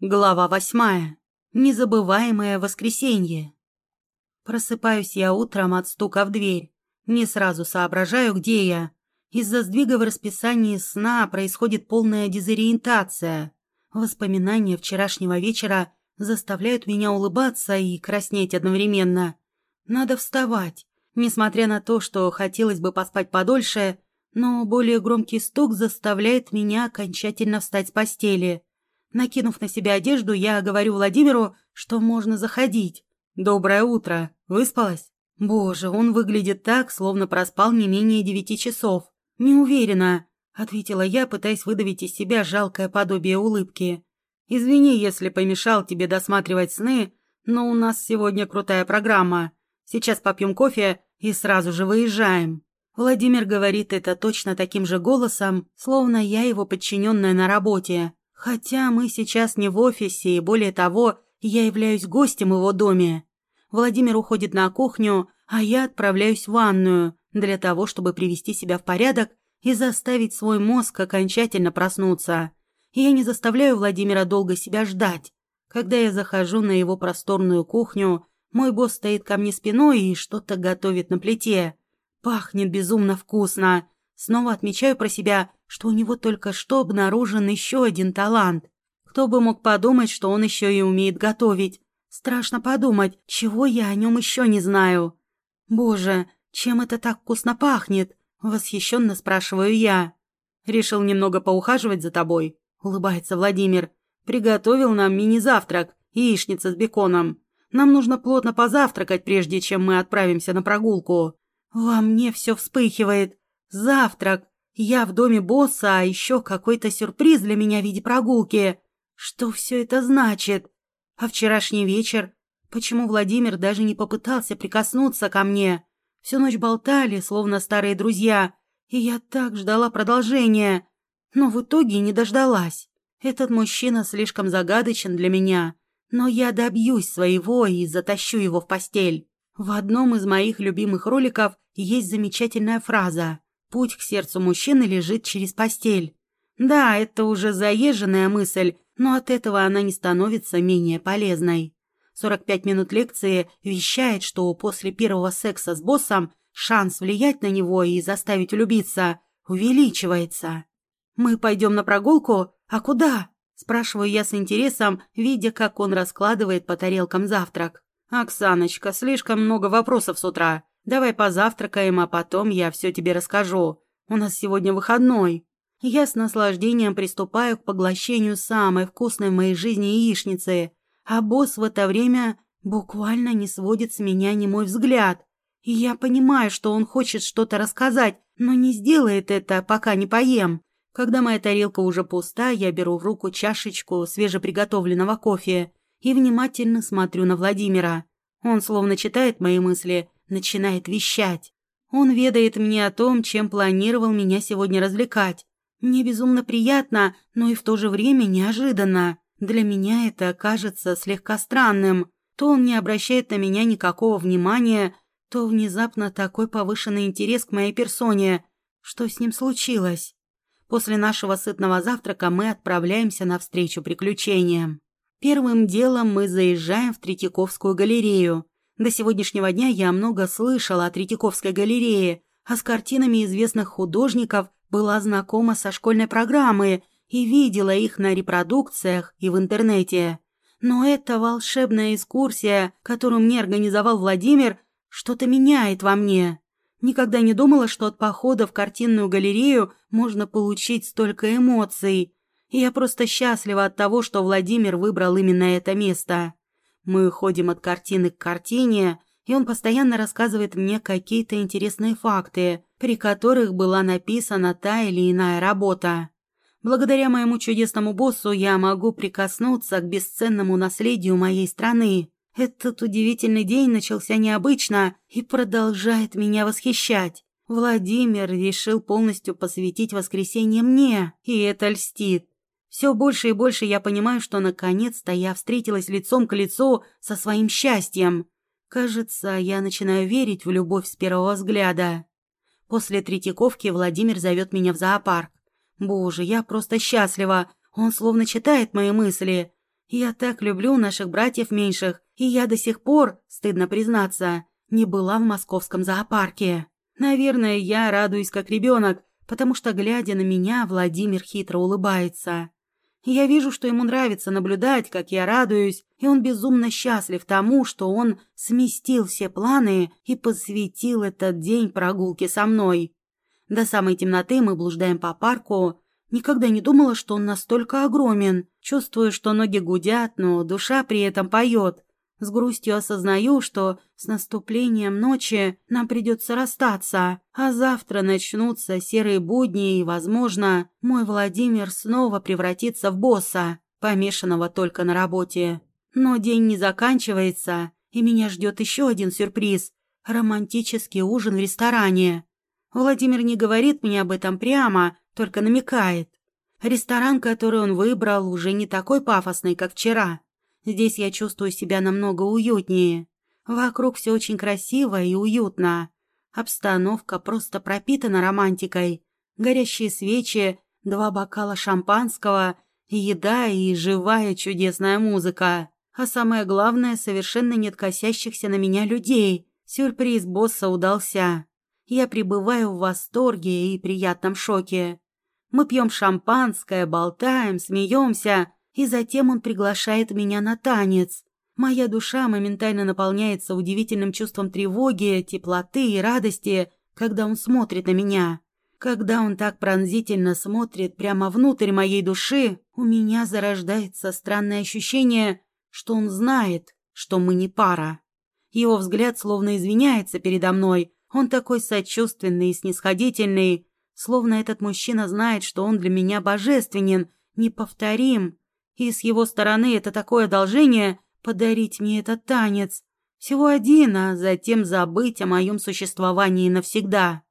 Глава восьмая. Незабываемое воскресенье. Просыпаюсь я утром от стука в дверь. Не сразу соображаю, где я. Из-за сдвига в расписании сна происходит полная дезориентация. Воспоминания вчерашнего вечера заставляют меня улыбаться и краснеть одновременно. Надо вставать. Несмотря на то, что хотелось бы поспать подольше, но более громкий стук заставляет меня окончательно встать с постели. Накинув на себя одежду, я говорю Владимиру, что можно заходить. «Доброе утро. Выспалась?» «Боже, он выглядит так, словно проспал не менее девяти часов». «Не уверена», — ответила я, пытаясь выдавить из себя жалкое подобие улыбки. «Извини, если помешал тебе досматривать сны, но у нас сегодня крутая программа. Сейчас попьем кофе и сразу же выезжаем». Владимир говорит это точно таким же голосом, словно я его подчиненная на работе. Хотя мы сейчас не в офисе, и более того, я являюсь гостем его доме. Владимир уходит на кухню, а я отправляюсь в ванную для того, чтобы привести себя в порядок и заставить свой мозг окончательно проснуться. Я не заставляю Владимира долго себя ждать. Когда я захожу на его просторную кухню, мой босс стоит ко мне спиной и что-то готовит на плите. Пахнет безумно вкусно. Снова отмечаю про себя, что у него только что обнаружен еще один талант. Кто бы мог подумать, что он еще и умеет готовить. Страшно подумать, чего я о нем еще не знаю. Боже, чем это так вкусно пахнет? Восхищенно спрашиваю я. Решил немного поухаживать за тобой, улыбается Владимир. Приготовил нам мини-завтрак, яичница с беконом. Нам нужно плотно позавтракать, прежде чем мы отправимся на прогулку. Во мне все вспыхивает. Завтрак. Я в доме босса, а еще какой-то сюрприз для меня в виде прогулки. Что все это значит? А вчерашний вечер? Почему Владимир даже не попытался прикоснуться ко мне? Всю ночь болтали, словно старые друзья, и я так ждала продолжения, но в итоге не дождалась. Этот мужчина слишком загадочен для меня, но я добьюсь своего и затащу его в постель. В одном из моих любимых роликов есть замечательная фраза Путь к сердцу мужчины лежит через постель. Да, это уже заезженная мысль, но от этого она не становится менее полезной. 45 минут лекции вещает, что после первого секса с боссом шанс влиять на него и заставить влюбиться увеличивается. «Мы пойдем на прогулку? А куда?» Спрашиваю я с интересом, видя, как он раскладывает по тарелкам завтрак. «Оксаночка, слишком много вопросов с утра. Давай позавтракаем, а потом я все тебе расскажу. У нас сегодня выходной. Я с наслаждением приступаю к поглощению самой вкусной в моей жизни яичницы, а босс в это время буквально не сводит с меня ни мой взгляд. И я понимаю, что он хочет что-то рассказать, но не сделает это, пока не поем. Когда моя тарелка уже пуста, я беру в руку чашечку свежеприготовленного кофе и внимательно смотрю на Владимира. Он словно читает мои мысли начинает вещать. Он ведает мне о том, чем планировал меня сегодня развлекать. Мне безумно приятно, но и в то же время неожиданно. Для меня это кажется слегка странным. То он не обращает на меня никакого внимания, то внезапно такой повышенный интерес к моей персоне. Что с ним случилось? После нашего сытного завтрака мы отправляемся навстречу приключениям. Первым делом мы заезжаем в Третьяковскую галерею. До сегодняшнего дня я много слышала о Третьяковской галерее, а с картинами известных художников была знакома со школьной программы и видела их на репродукциях и в интернете. Но эта волшебная экскурсия, которую мне организовал Владимир, что-то меняет во мне. Никогда не думала, что от похода в картинную галерею можно получить столько эмоций. И я просто счастлива от того, что Владимир выбрал именно это место. Мы ходим от картины к картине, и он постоянно рассказывает мне какие-то интересные факты, при которых была написана та или иная работа. Благодаря моему чудесному боссу я могу прикоснуться к бесценному наследию моей страны. Этот удивительный день начался необычно и продолжает меня восхищать. Владимир решил полностью посвятить воскресенье мне, и это льстит. Все больше и больше я понимаю, что наконец-то я встретилась лицом к лицу со своим счастьем. Кажется, я начинаю верить в любовь с первого взгляда. После Третьяковки Владимир зовет меня в зоопарк. Боже, я просто счастлива. Он словно читает мои мысли. Я так люблю наших братьев меньших, и я до сих пор, стыдно признаться, не была в московском зоопарке. Наверное, я радуюсь как ребенок, потому что, глядя на меня, Владимир хитро улыбается. Я вижу, что ему нравится наблюдать, как я радуюсь, и он безумно счастлив тому, что он сместил все планы и посвятил этот день прогулке со мной. До самой темноты мы блуждаем по парку. Никогда не думала, что он настолько огромен. Чувствую, что ноги гудят, но душа при этом поет. С грустью осознаю, что с наступлением ночи нам придется расстаться, а завтра начнутся серые будни, и, возможно, мой Владимир снова превратится в босса, помешанного только на работе. Но день не заканчивается, и меня ждет еще один сюрприз – романтический ужин в ресторане. Владимир не говорит мне об этом прямо, только намекает. Ресторан, который он выбрал, уже не такой пафосный, как вчера. Здесь я чувствую себя намного уютнее. Вокруг все очень красиво и уютно. Обстановка просто пропитана романтикой. Горящие свечи, два бокала шампанского, еда и живая чудесная музыка. А самое главное, совершенно нет косящихся на меня людей. Сюрприз босса удался. Я пребываю в восторге и приятном шоке. Мы пьем шампанское, болтаем, смеемся, и затем он приглашает меня на танец. Моя душа моментально наполняется удивительным чувством тревоги, теплоты и радости, когда он смотрит на меня. Когда он так пронзительно смотрит прямо внутрь моей души, у меня зарождается странное ощущение, что он знает, что мы не пара. Его взгляд словно извиняется передо мной. Он такой сочувственный и снисходительный, словно этот мужчина знает, что он для меня божественен, неповторим. И с его стороны это такое одолжение подарить мне этот танец. Всего один, а затем забыть о моем существовании навсегда.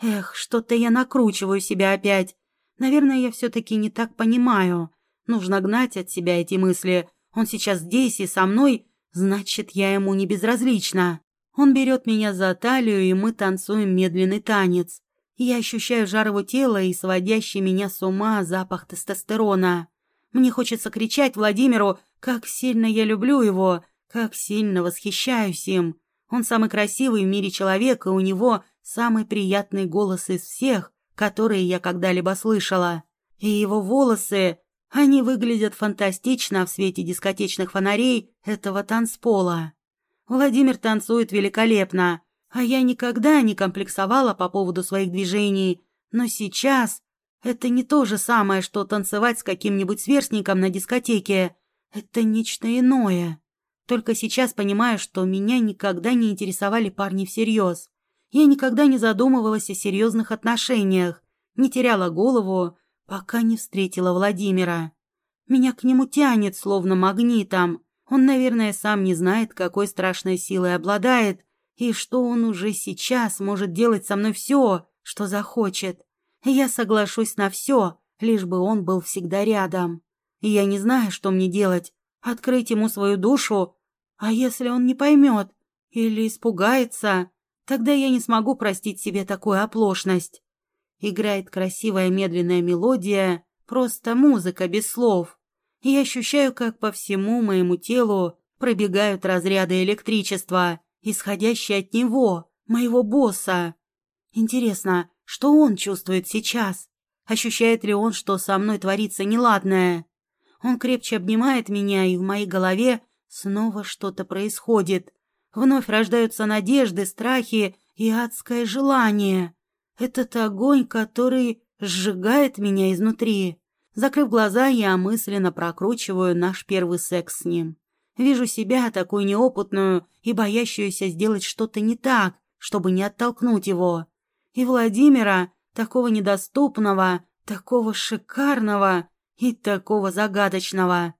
Эх, что-то я накручиваю себя опять. Наверное, я все-таки не так понимаю. Нужно гнать от себя эти мысли. Он сейчас здесь и со мной, значит, я ему не безразлична. Он берет меня за талию, и мы танцуем медленный танец. Я ощущаю жар его тела и сводящий меня с ума запах тестостерона. Мне хочется кричать Владимиру, как сильно я люблю его, как сильно восхищаюсь им. Он самый красивый в мире человек, и у него самый приятный голос из всех, которые я когда-либо слышала. И его волосы, они выглядят фантастично в свете дискотечных фонарей этого танцпола. Владимир танцует великолепно, а я никогда не комплексовала по поводу своих движений, но сейчас это не то же самое, что танцевать с каким-нибудь сверстником на дискотеке. Это нечто иное. Только сейчас понимаю, что меня никогда не интересовали парни всерьез. Я никогда не задумывалась о серьезных отношениях, не теряла голову, пока не встретила Владимира. Меня к нему тянет, словно магнитом. Он, наверное, сам не знает, какой страшной силой обладает, и что он уже сейчас может делать со мной все, что захочет. Я соглашусь на все, лишь бы он был всегда рядом. Я не знаю, что мне делать. Открыть ему свою душу? А если он не поймет? Или испугается? Тогда я не смогу простить себе такую оплошность. Играет красивая медленная мелодия, просто музыка без слов. Я ощущаю, как по всему моему телу пробегают разряды электричества, исходящие от него, моего босса. Интересно, что он чувствует сейчас? Ощущает ли он, что со мной творится неладное? Он крепче обнимает меня, и в моей голове снова что-то происходит. Вновь рождаются надежды, страхи и адское желание. Этот огонь, который сжигает меня изнутри. Закрыв глаза, я мысленно прокручиваю наш первый секс с ним. Вижу себя, такую неопытную и боящуюся сделать что-то не так, чтобы не оттолкнуть его и Владимира, такого недоступного, такого шикарного и такого загадочного.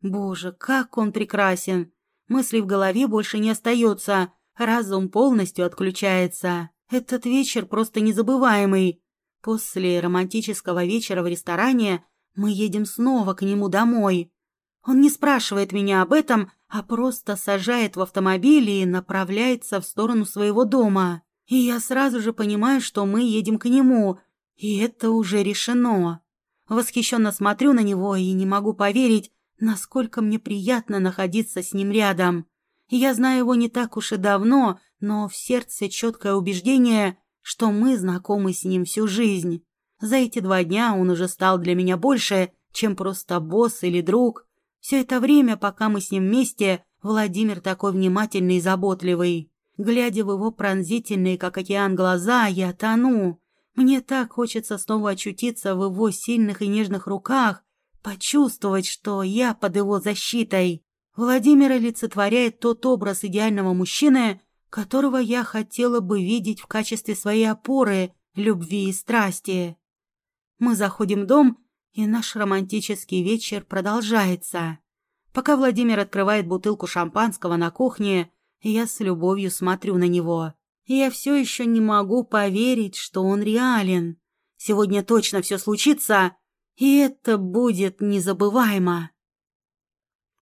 Боже, как он прекрасен! Мысли в голове больше не остается, разум полностью отключается. Этот вечер просто незабываемый. После романтического вечера в ресторане мы едем снова к нему домой. Он не спрашивает меня об этом, а просто сажает в автомобиль и направляется в сторону своего дома. И я сразу же понимаю, что мы едем к нему, и это уже решено. Восхищенно смотрю на него и не могу поверить, насколько мне приятно находиться с ним рядом. Я знаю его не так уж и давно, но в сердце четкое убеждение, что мы знакомы с ним всю жизнь. За эти два дня он уже стал для меня больше, чем просто босс или друг. Все это время, пока мы с ним вместе, Владимир такой внимательный и заботливый. Глядя в его пронзительные, как океан, глаза, я тону. Мне так хочется снова очутиться в его сильных и нежных руках, почувствовать, что я под его защитой. Владимир олицетворяет тот образ идеального мужчины, которого я хотела бы видеть в качестве своей опоры, любви и страсти. Мы заходим в дом, и наш романтический вечер продолжается. Пока Владимир открывает бутылку шампанского на кухне, я с любовью смотрю на него. Я все еще не могу поверить, что он реален. Сегодня точно все случится, и это будет незабываемо.